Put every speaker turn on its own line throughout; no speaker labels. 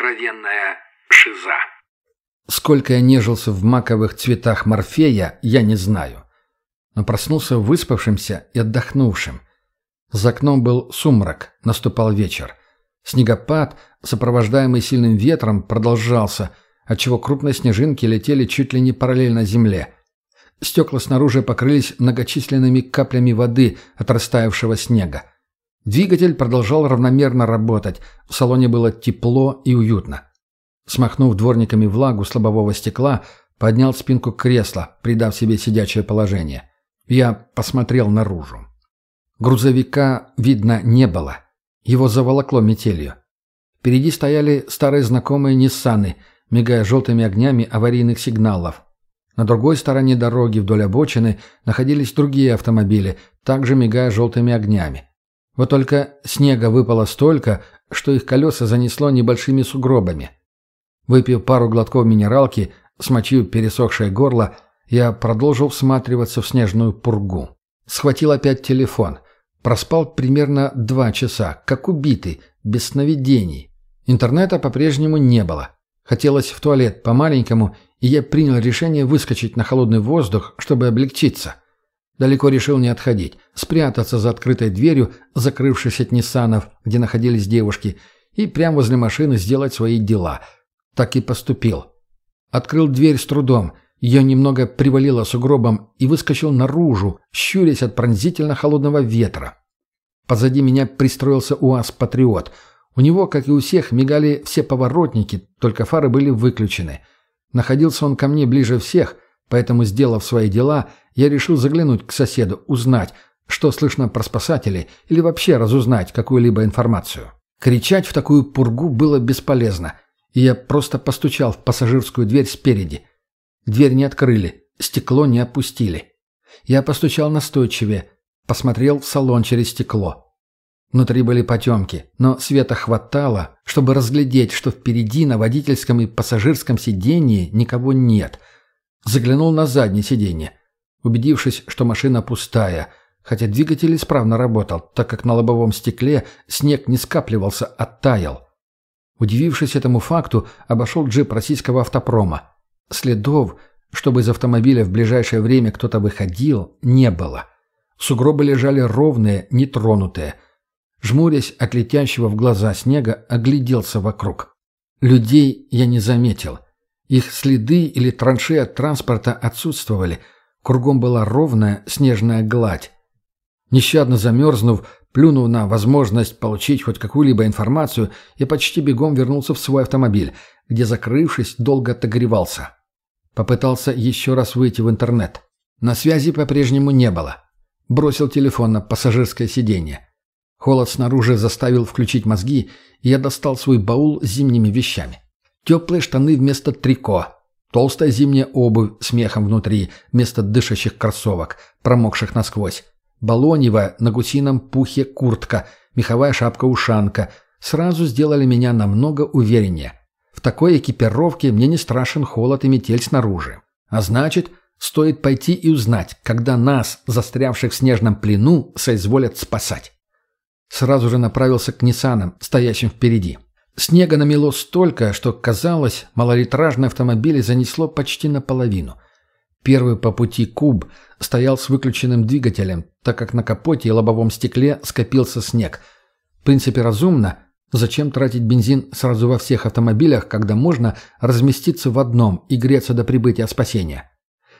Откровенная шиза.
Сколько я нежился в маковых цветах морфея, я не знаю. Но проснулся выспавшимся и отдохнувшим. За окном был сумрак, наступал вечер. Снегопад, сопровождаемый сильным ветром, продолжался, отчего крупные снежинки летели чуть ли не параллельно земле. Стекла снаружи покрылись многочисленными каплями воды от растаявшего снега. Двигатель продолжал равномерно работать, в салоне было тепло и уютно. Смахнув дворниками влагу с лобового стекла, поднял спинку кресла, придав себе сидячее положение. Я посмотрел наружу. Грузовика видно не было. Его заволокло метелью. Впереди стояли старые знакомые Ниссаны, мигая желтыми огнями аварийных сигналов. На другой стороне дороги вдоль обочины находились другие автомобили, также мигая желтыми огнями. Вот только снега выпало столько, что их колеса занесло небольшими сугробами. Выпив пару глотков минералки, смочив пересохшее горло, я продолжил всматриваться в снежную пургу. Схватил опять телефон – Проспал примерно два часа, как убитый, без сновидений. Интернета по-прежнему не было. Хотелось в туалет по-маленькому, и я принял решение выскочить на холодный воздух, чтобы облегчиться. Далеко решил не отходить, спрятаться за открытой дверью, закрывшись от Ниссанов, где находились девушки, и прямо возле машины сделать свои дела. Так и поступил. Открыл дверь с трудом – ее немного привалило сугробом и выскочил наружу, щурясь от пронзительно холодного ветра. Позади меня пристроился УАЗ-патриот. У него, как и у всех, мигали все поворотники, только фары были выключены. Находился он ко мне ближе всех, поэтому, сделав свои дела, я решил заглянуть к соседу, узнать, что слышно про спасателей, или вообще разузнать какую-либо информацию. Кричать в такую пургу было бесполезно, и я просто постучал в пассажирскую дверь спереди – Дверь не открыли, стекло не опустили. Я постучал настойчивее, посмотрел в салон через стекло. Внутри были потемки, но света хватало, чтобы разглядеть, что впереди на водительском и пассажирском сиденье никого нет. Заглянул на заднее сиденье. Убедившись, что машина пустая, хотя двигатель исправно работал, так как на лобовом стекле снег не скапливался, а таял. Удивившись этому факту, обошел джип российского автопрома. Следов, чтобы из автомобиля в ближайшее время кто-то выходил, не было. Сугробы лежали ровные, нетронутые. Жмурясь от летящего в глаза снега, огляделся вокруг. Людей я не заметил. Их следы или траншеи от транспорта отсутствовали. Кругом была ровная снежная гладь. Нещадно замерзнув, плюнув на возможность получить хоть какую-либо информацию, я почти бегом вернулся в свой автомобиль, где, закрывшись, долго отогревался. Попытался еще раз выйти в интернет. На связи по-прежнему не было. Бросил телефон на пассажирское сиденье. Холод снаружи заставил включить мозги, и я достал свой баул с зимними вещами. Теплые штаны вместо трико. Толстая зимняя обувь с мехом внутри, вместо дышащих кроссовок, промокших насквозь. Балоневая на гусином пухе куртка, меховая шапка-ушанка. Сразу сделали меня намного увереннее. В такой экипировке мне не страшен холод и метель снаружи. А значит, стоит пойти и узнать, когда нас, застрявших в снежном плену, соизволят спасать. Сразу же направился к Ниссанам, стоящим впереди. Снега намело столько, что, казалось, малолитражные автомобили занесло почти наполовину. Первый по пути куб стоял с выключенным двигателем, так как на капоте и лобовом стекле скопился снег. В принципе, разумно – Зачем тратить бензин сразу во всех автомобилях, когда можно разместиться в одном и греться до прибытия спасения?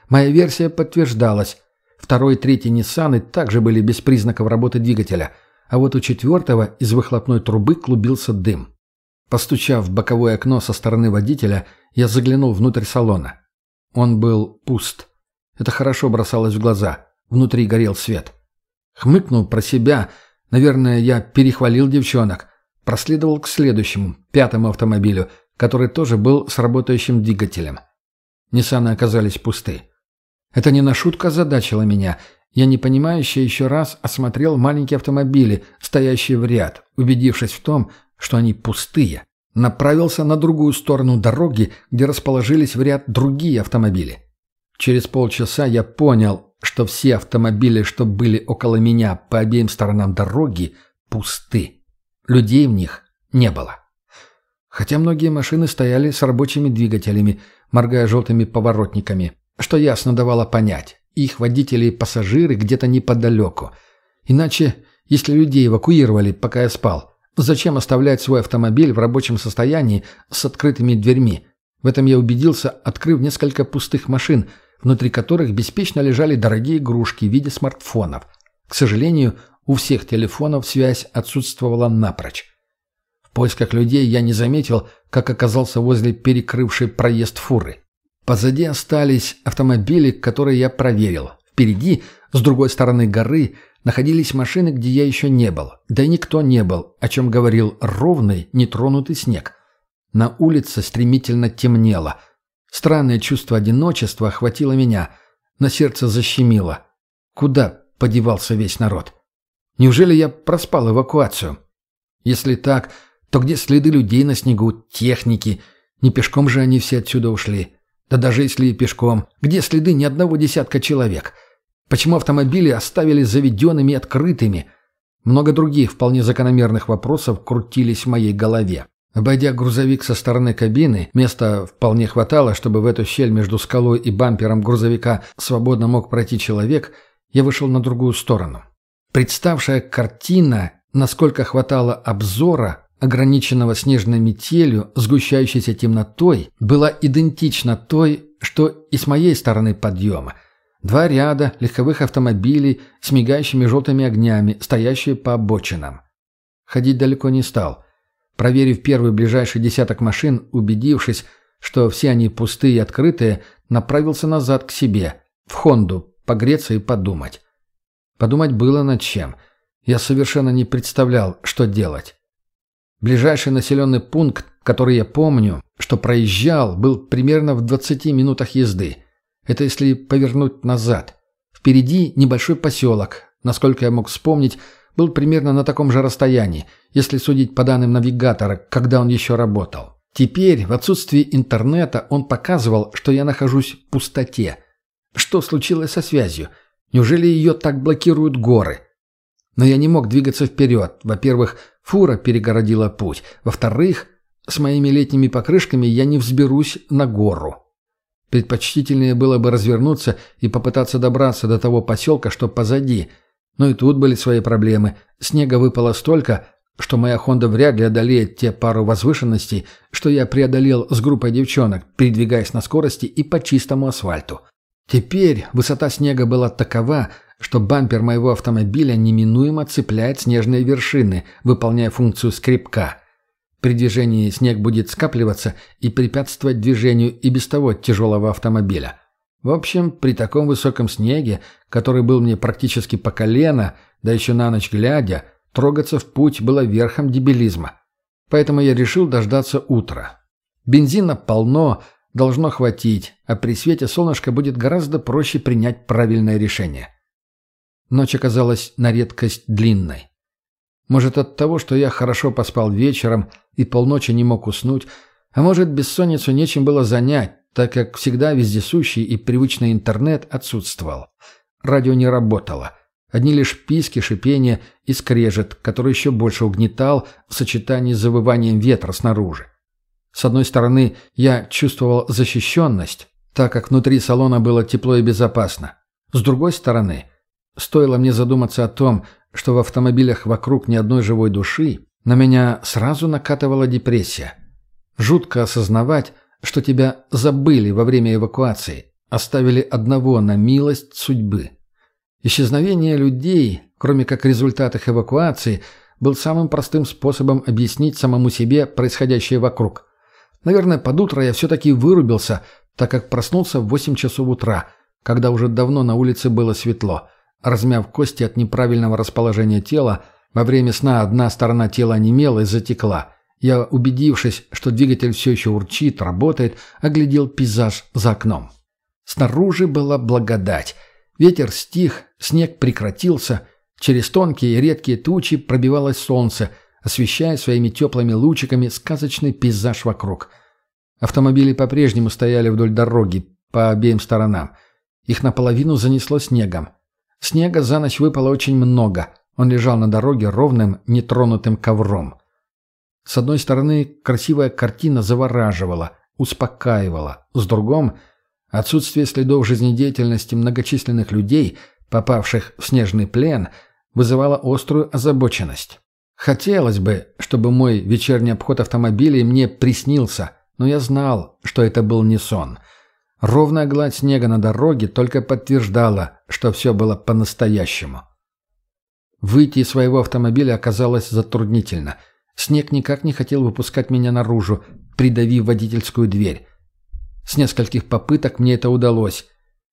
Моя версия подтверждалась. Второй и третий Ниссаны также были без признаков работы двигателя, а вот у четвертого из выхлопной трубы клубился дым. Постучав в боковое окно со стороны водителя, я заглянул внутрь салона. Он был пуст. Это хорошо бросалось в глаза. Внутри горел свет. Хмыкнул про себя. Наверное, я перехвалил девчонок проследовал к следующему, пятому автомобилю, который тоже был с работающим двигателем. Ниссаны оказались пусты. Это не на шутку озадачило меня. Я непонимающе еще раз осмотрел маленькие автомобили, стоящие в ряд, убедившись в том, что они пустые. Направился на другую сторону дороги, где расположились в ряд другие автомобили. Через полчаса я понял, что все автомобили, что были около меня по обеим сторонам дороги, пусты. Людей в них не было. Хотя многие машины стояли с рабочими двигателями, моргая желтыми поворотниками, что ясно давало понять. Их водители и пассажиры где-то неподалеку. Иначе, если людей эвакуировали, пока я спал, зачем оставлять свой автомобиль в рабочем состоянии с открытыми дверьми? В этом я убедился, открыв несколько пустых машин, внутри которых беспечно лежали дорогие игрушки в виде смартфонов. К сожалению, у всех телефонов связь отсутствовала напрочь. В поисках людей я не заметил, как оказался возле перекрывшей проезд фуры. Позади остались автомобили, которые я проверил. Впереди, с другой стороны горы, находились машины, где я еще не был. Да и никто не был, о чем говорил ровный, нетронутый снег. На улице стремительно темнело. Странное чувство одиночества охватило меня. На сердце защемило. Куда подевался весь народ? Неужели я проспал эвакуацию? Если так, то где следы людей на снегу, техники? Не пешком же они все отсюда ушли. Да даже если и пешком, где следы ни одного десятка человек? Почему автомобили оставили заведенными открытыми? Много других вполне закономерных вопросов крутились в моей голове. Обойдя грузовик со стороны кабины, места вполне хватало, чтобы в эту щель между скалой и бампером грузовика свободно мог пройти человек, я вышел на другую сторону. Представшая картина, насколько хватало обзора, ограниченного снежной метелью, сгущающейся темнотой, была идентична той, что и с моей стороны подъема. Два ряда легковых автомобилей с мигающими желтыми огнями, стоящие по обочинам. Ходить далеко не стал. Проверив первый ближайший десяток машин, убедившись, что все они пустые и открытые, направился назад к себе, в Хонду, погреться и подумать. Подумать было над чем. Я совершенно не представлял, что делать. Ближайший населенный пункт, который я помню, что проезжал, был примерно в 20 минутах езды. Это если повернуть назад. Впереди небольшой поселок, насколько я мог вспомнить, был примерно на таком же расстоянии, если судить по данным навигатора, когда он еще работал. Теперь, в отсутствии интернета, он показывал, что я нахожусь в пустоте. Что случилось со связью? Неужели ее так блокируют горы? Но я не мог двигаться вперед. Во-первых, фура перегородила путь. Во-вторых, с моими летними покрышками я не взберусь на гору. Предпочтительнее было бы развернуться и попытаться добраться до того поселка, что позади. Но и тут были свои проблемы. Снега выпало столько, что моя «Хонда» вряд ли одолеет те пару возвышенностей, что я преодолел с группой девчонок, передвигаясь на скорости и по чистому асфальту. Теперь высота снега была такова, что бампер моего автомобиля неминуемо цепляет снежные вершины, выполняя функцию скребка. При движении снег будет скапливаться и препятствовать движению и без того тяжелого автомобиля. В общем, при таком высоком снеге, который был мне практически по колено, да еще на ночь глядя, трогаться в путь было верхом дебилизма. Поэтому я решил дождаться утра. Бензина полно, должно хватить, а при свете солнышка будет гораздо проще принять правильное решение. Ночь оказалась на редкость длинной. Может, от того, что я хорошо поспал вечером и полночи не мог уснуть, а может, бессонницу нечем было занять, так как всегда вездесущий и привычный интернет отсутствовал. Радио не работало. Одни лишь писки, шипение и скрежет, который еще больше угнетал в сочетании с завыванием ветра снаружи. С одной стороны, я чувствовал защищенность, так как внутри салона было тепло и безопасно. С другой стороны, Стоило мне задуматься о том, что в автомобилях вокруг ни одной живой души, на меня сразу накатывала депрессия. Жутко осознавать, что тебя забыли во время эвакуации, оставили одного на милость судьбы. Исчезновение людей, кроме как результат их эвакуации, был самым простым способом объяснить самому себе происходящее вокруг. Наверное, под утро я все-таки вырубился, так как проснулся в 8 часов утра, когда уже давно на улице было светло – Размяв кости от неправильного расположения тела, во время сна одна сторона тела онемела и затекла. Я, убедившись, что двигатель все еще урчит, работает, оглядел пейзаж за окном. Снаружи была благодать. Ветер стих, снег прекратился. Через тонкие и редкие тучи пробивалось солнце, освещая своими теплыми лучиками сказочный пейзаж вокруг. Автомобили по-прежнему стояли вдоль дороги, по обеим сторонам. Их наполовину занесло снегом. Снега за ночь выпало очень много. Он лежал на дороге ровным, нетронутым ковром. С одной стороны, красивая картина завораживала, успокаивала. С другой – отсутствие следов жизнедеятельности многочисленных людей, попавших в снежный плен, вызывало острую озабоченность. Хотелось бы, чтобы мой вечерний обход автомобилей мне приснился, но я знал, что это был не сон. Ровная гладь снега на дороге только подтверждала, что все было по-настоящему. Выйти из своего автомобиля оказалось затруднительно. Снег никак не хотел выпускать меня наружу, придавив водительскую дверь. С нескольких попыток мне это удалось,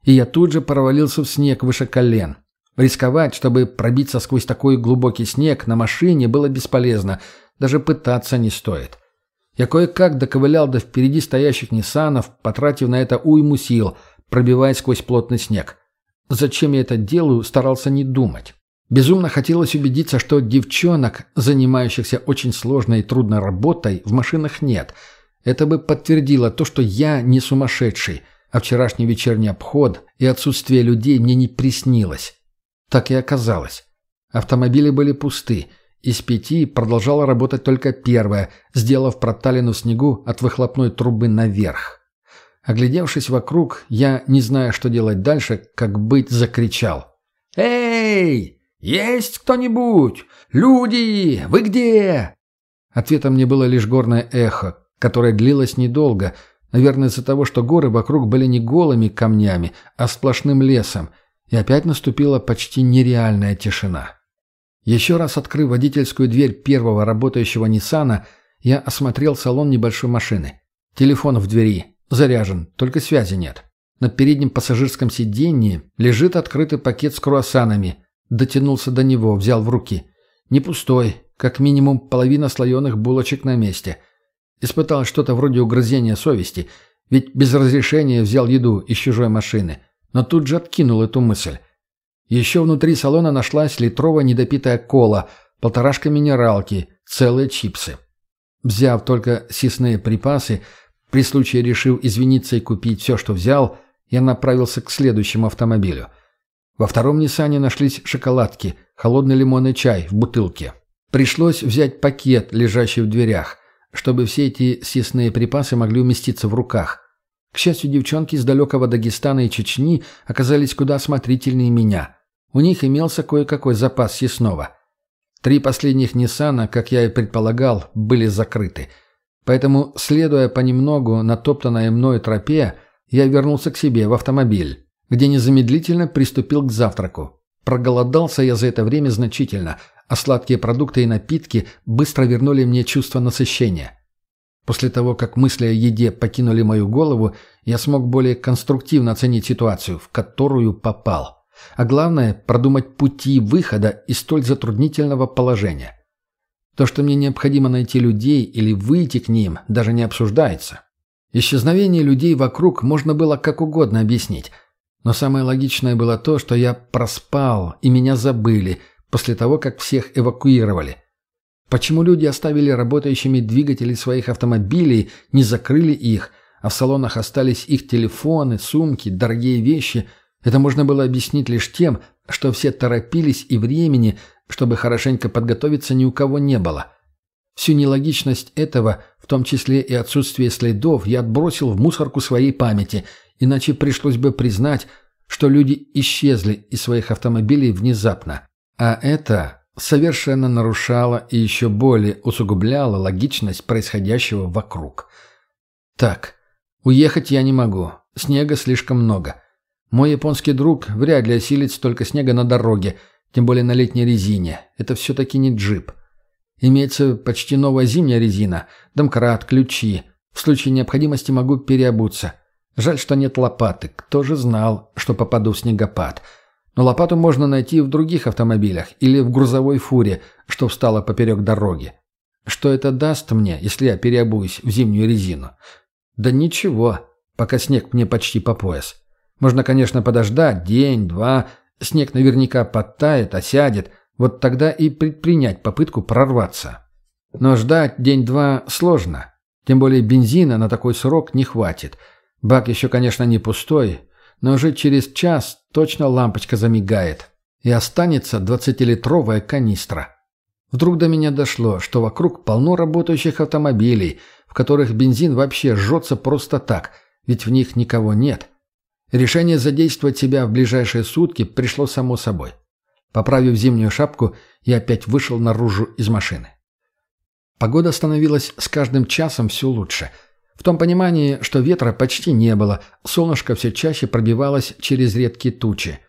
и я тут же провалился в снег выше колен. Рисковать, чтобы пробиться сквозь такой глубокий снег на машине было бесполезно, даже пытаться не стоит. Я кое-как доковылял до впереди стоящих Ниссанов, потратив на это уйму сил, пробиваясь сквозь плотный снег. Зачем я это делаю, старался не думать. Безумно хотелось убедиться, что девчонок, занимающихся очень сложной и трудной работой, в машинах нет. Это бы подтвердило то, что я не сумасшедший, а вчерашний вечерний обход и отсутствие людей мне не приснилось. Так и оказалось. Автомобили были пусты. Из пяти продолжала работать только первая, сделав проталину в снегу от выхлопной трубы наверх. Оглядевшись вокруг, я, не зная, что делать дальше, как быть, закричал. «Эй! Есть кто-нибудь? Люди! Вы где?» Ответом мне было лишь горное эхо, которое длилось недолго, наверное, из-за того, что горы вокруг были не голыми камнями, а сплошным лесом – и опять наступила почти нереальная тишина. Еще раз открыв водительскую дверь первого работающего Ниссана, я осмотрел салон небольшой машины. Телефон в двери. Заряжен, только связи нет. На переднем пассажирском сиденье лежит открытый пакет с круассанами. Дотянулся до него, взял в руки. Не пустой, как минимум половина слоеных булочек на месте. Испытал что-то вроде угрызения совести, ведь без разрешения взял еду из чужой машины но тут же откинул эту мысль. Еще внутри салона нашлась литровая недопитая кола, полторашка минералки, целые чипсы. Взяв только съестные припасы, при случае решив извиниться и купить все, что взял, я направился к следующему автомобилю. Во втором Ниссане нашлись шоколадки, холодный лимонный чай в бутылке. Пришлось взять пакет, лежащий в дверях, чтобы все эти съестные припасы могли уместиться в руках. К счастью, девчонки из далекого Дагестана и Чечни оказались куда осмотрительнее меня. У них имелся кое-какой запас съестного. Три последних Ниссана, как я и предполагал, были закрыты. Поэтому, следуя понемногу на топтанной мною тропе, я вернулся к себе в автомобиль, где незамедлительно приступил к завтраку. Проголодался я за это время значительно, а сладкие продукты и напитки быстро вернули мне чувство насыщения. После того, как мысли о еде покинули мою голову, я смог более конструктивно оценить ситуацию, в которую попал. А главное, продумать пути выхода из столь затруднительного положения. То, что мне необходимо найти людей или выйти к ним, даже не обсуждается. Исчезновение людей вокруг можно было как угодно объяснить. Но самое логичное было то, что я проспал, и меня забыли, после того, как всех эвакуировали – Почему люди оставили работающими двигатели своих автомобилей, не закрыли их, а в салонах остались их телефоны, сумки, дорогие вещи, это можно было объяснить лишь тем, что все торопились и времени, чтобы хорошенько подготовиться, ни у кого не было. Всю нелогичность этого, в том числе и отсутствие следов, я отбросил в мусорку своей памяти, иначе пришлось бы признать, что люди исчезли из своих автомобилей внезапно. А это совершенно нарушала и еще более усугубляла логичность происходящего вокруг. Так, уехать я не могу, снега слишком много. Мой японский друг вряд ли осилит столько снега на дороге, тем более на летней резине. Это все-таки не джип. Имеется почти новая зимняя резина, домкрат, ключи. В случае необходимости могу переобуться. Жаль, что нет лопаты. Кто же знал, что попаду в снегопад?» Но лопату можно найти в других автомобилях или в грузовой фуре, что встала поперек дороги. Что это даст мне, если я переобуюсь в зимнюю резину? Да ничего, пока снег мне почти по пояс. Можно, конечно, подождать день, два, снег наверняка подтает, осядет, вот тогда и предпринять попытку прорваться. Но ждать день-два сложно, тем более бензина на такой срок не хватит. Бак еще, конечно, не пустой, но уже через час точно лампочка замигает, и останется двадцатилитровая канистра. Вдруг до меня дошло, что вокруг полно работающих автомобилей, в которых бензин вообще жжется просто так, ведь в них никого нет. Решение задействовать себя в ближайшие сутки пришло само собой. Поправив зимнюю шапку, я опять вышел наружу из машины. Погода становилась с каждым часом все лучше. В том понимании, что ветра почти не было, солнышко все чаще пробивалось через редкие тучи.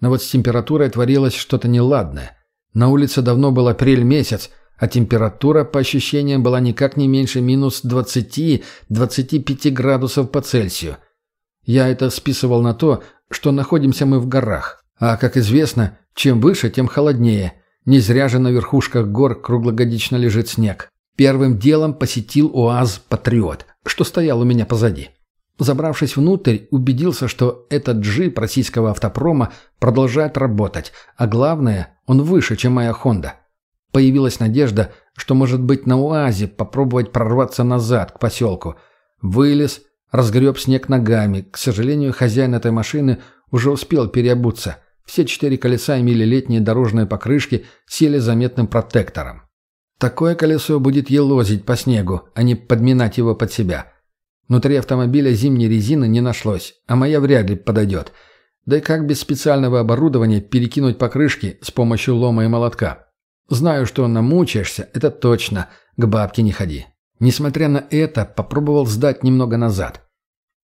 Но вот с температурой творилось что-то неладное. На улице давно был апрель месяц, а температура, по ощущениям, была никак не меньше минус 20-25 градусов по Цельсию. Я это списывал на то, что находимся мы в горах. А, как известно, чем выше, тем холоднее. Не зря же на верхушках гор круглогодично лежит снег. Первым делом посетил УАЗ «Патриот», что стоял у меня позади. Забравшись внутрь, убедился, что этот джип российского автопрома продолжает работать, а главное, он выше, чем моя «Хонда». Появилась надежда, что, может быть, на УАЗе попробовать прорваться назад, к поселку. Вылез, разгреб снег ногами. К сожалению, хозяин этой машины уже успел переобуться. Все четыре колеса имели летние дорожные покрышки, сели заметным протектором. Такое колесо будет елозить по снегу, а не подминать его под себя. Внутри автомобиля зимней резины не нашлось, а моя вряд ли подойдет. Да и как без специального оборудования перекинуть покрышки с помощью лома и молотка? Знаю, что намучаешься, это точно. К бабке не ходи. Несмотря на это, попробовал сдать немного назад.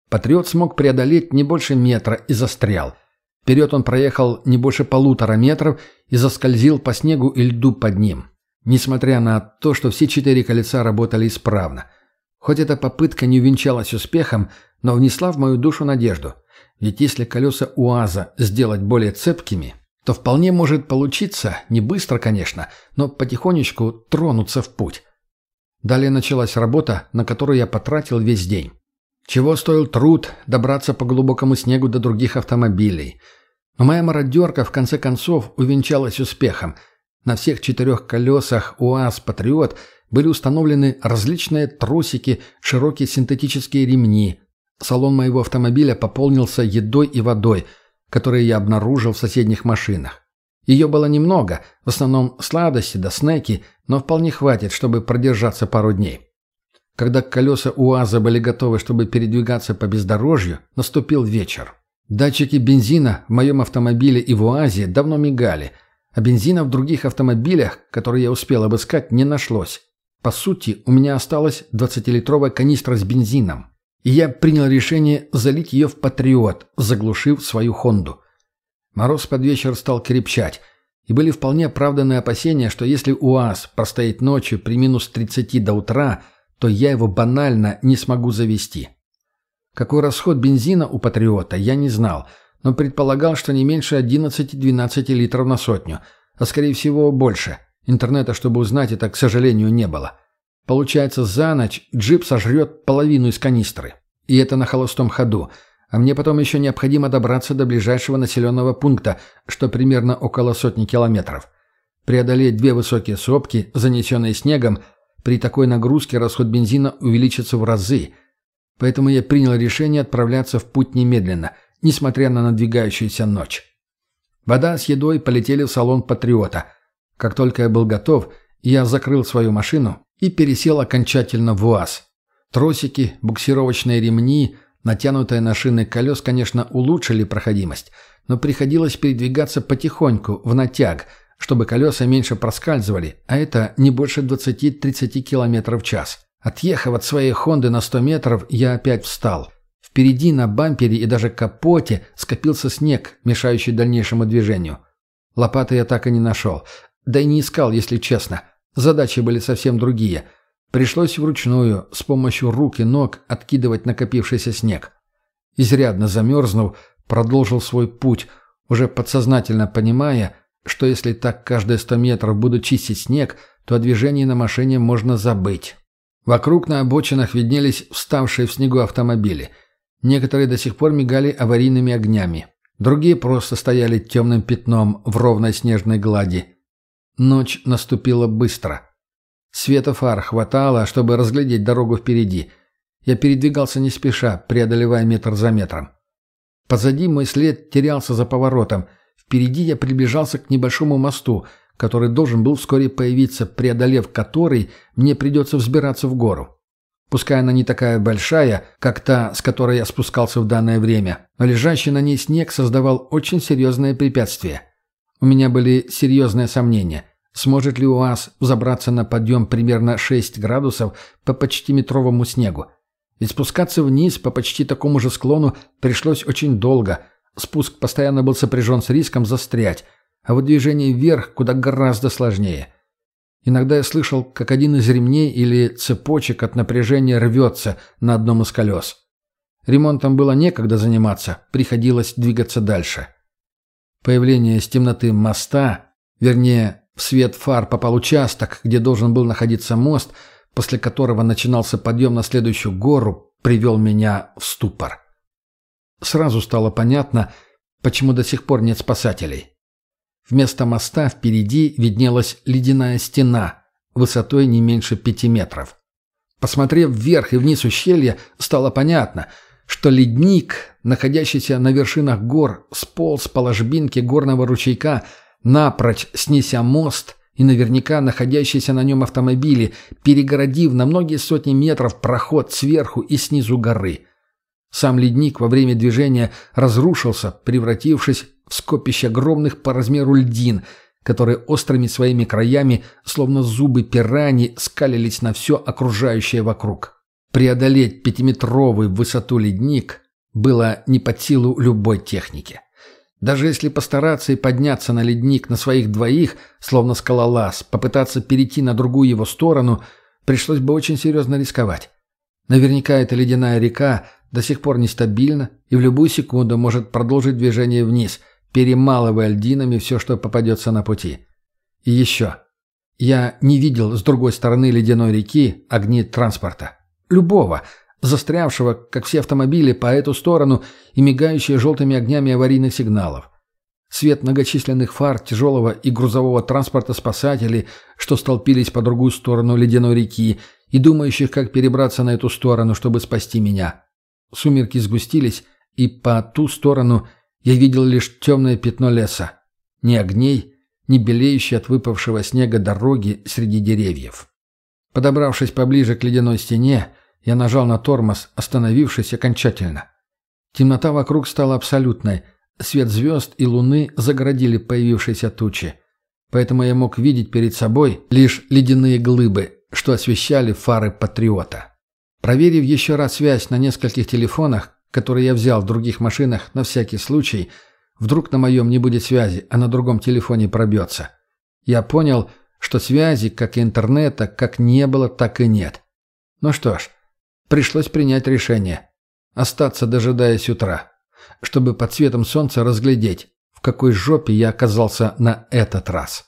Патриот смог преодолеть не больше метра и застрял. Вперед он проехал не больше полутора метров и заскользил по снегу и льду под ним. Несмотря на то, что все четыре колеса работали исправно. Хоть эта попытка не увенчалась успехом, но внесла в мою душу надежду. Ведь если колеса УАЗа сделать более цепкими, то вполне может получиться, не быстро, конечно, но потихонечку тронуться в путь. Далее началась работа, на которую я потратил весь день. Чего стоил труд добраться по глубокому снегу до других автомобилей. Но моя мародерка в конце концов увенчалась успехом. На всех четырех колесах УАЗ «Патриот» были установлены различные тросики, широкие синтетические ремни. Салон моего автомобиля пополнился едой и водой – которые я обнаружил в соседних машинах. Ее было немного, в основном сладости да снеки, но вполне хватит, чтобы продержаться пару дней. Когда колеса УАЗа были готовы, чтобы передвигаться по бездорожью, наступил вечер. Датчики бензина в моем автомобиле и в УАЗе давно мигали, а бензина в других автомобилях, которые я успел обыскать, не нашлось. По сути, у меня осталась 20-литровая канистра с бензином и я принял решение залить ее в «Патриот», заглушив свою «Хонду». Мороз под вечер стал крепчать, и были вполне оправданные опасения, что если УАЗ простоит ночью при минус 30 до утра, то я его банально не смогу завести. Какой расход бензина у «Патриота» я не знал, но предполагал, что не меньше 11-12 литров на сотню, а скорее всего больше. Интернета, чтобы узнать это, к сожалению, не было. Получается, за ночь джип сожрет половину из канистры. И это на холостом ходу. А мне потом еще необходимо добраться до ближайшего населенного пункта, что примерно около сотни километров. Преодолеть две высокие сопки, занесенные снегом, при такой нагрузке расход бензина увеличится в разы. Поэтому я принял решение отправляться в путь немедленно, несмотря на надвигающуюся ночь. Вода с едой полетели в салон «Патриота». Как только я был готов, я закрыл свою машину и пересел окончательно в УАЗ. Тросики, буксировочные ремни, натянутые на шины колес, конечно, улучшили проходимость, но приходилось передвигаться потихоньку, в натяг, чтобы колеса меньше проскальзывали, а это не больше 20-30 км в час. Отъехав от своей «Хонды» на 100 метров, я опять встал. Впереди на бампере и даже капоте скопился снег, мешающий дальнейшему движению. Лопаты я так и не нашел. Да и не искал, если честно. Задачи были совсем другие. Пришлось вручную, с помощью рук и ног, откидывать накопившийся снег. Изрядно замерзнув, продолжил свой путь, уже подсознательно понимая, что если так каждые сто метров буду чистить снег, то о движении на машине можно забыть. Вокруг на обочинах виднелись вставшие в снегу автомобили. Некоторые до сих пор мигали аварийными огнями. Другие просто стояли темным пятном в ровной снежной глади. Ночь наступила быстро. Света фар хватало, чтобы разглядеть дорогу впереди. Я передвигался не спеша, преодолевая метр за метром. Позади мой след терялся за поворотом. Впереди я приближался к небольшому мосту, который должен был вскоре появиться, преодолев который, мне придется взбираться в гору. Пускай она не такая большая, как та, с которой я спускался в данное время, но лежащий на ней снег создавал очень серьезное препятствие. У меня были серьезные сомнения, сможет ли УАЗ взобраться на подъем примерно 6 градусов по почти метровому снегу. Ведь спускаться вниз по почти такому же склону пришлось очень долго. Спуск постоянно был сопряжен с риском застрять, а вот движение вверх куда гораздо сложнее. Иногда я слышал, как один из ремней или цепочек от напряжения рвется на одном из колес. Ремонтом было некогда заниматься, приходилось двигаться дальше. Появление из темноты моста, вернее, в свет фар попал участок, где должен был находиться мост – после которого начинался подъем на следующую гору, привел меня в ступор. Сразу стало понятно, почему до сих пор нет спасателей. Вместо моста впереди виднелась ледяная стена, высотой не меньше пяти метров. Посмотрев вверх и вниз ущелья, стало понятно, что ледник, находящийся на вершинах гор, сполз по ложбинке горного ручейка, напрочь снеся мост и наверняка находящиеся на нем автомобили, перегородив на многие сотни метров проход сверху и снизу горы. Сам ледник во время движения разрушился, превратившись в скопище огромных по размеру льдин, которые острыми своими краями, словно зубы пирани, скалились на все окружающее вокруг. Преодолеть пятиметровый в высоту ледник было не под силу любой техники. Даже если постараться и подняться на ледник на своих двоих, словно скалолаз, попытаться перейти на другую его сторону, пришлось бы очень серьезно рисковать. Наверняка эта ледяная река до сих пор нестабильна и в любую секунду может продолжить движение вниз, перемалывая льдинами все, что попадется на пути. И еще. Я не видел с другой стороны ледяной реки огни транспорта. Любого – застрявшего, как все автомобили, по эту сторону и мигающие желтыми огнями аварийных сигналов. Свет многочисленных фар тяжелого и грузового транспорта спасателей, что столпились по другую сторону ледяной реки, и думающих, как перебраться на эту сторону, чтобы спасти меня. Сумерки сгустились, и по ту сторону я видел лишь темное пятно леса. Ни огней, ни белеющей от выпавшего снега дороги среди деревьев. Подобравшись поближе к ледяной стене, я нажал на тормоз, остановившись окончательно. Темнота вокруг стала абсолютной. Свет звезд и луны загородили появившиеся тучи. Поэтому я мог видеть перед собой лишь ледяные глыбы, что освещали фары патриота. Проверив еще раз связь на нескольких телефонах, которые я взял в других машинах на всякий случай, вдруг на моем не будет связи, а на другом телефоне пробьется. Я понял, что связи, как и интернета, как не было, так и нет. Ну что ж, Пришлось принять решение. Остаться, дожидаясь утра. Чтобы под светом солнца разглядеть, в какой жопе я оказался на этот раз.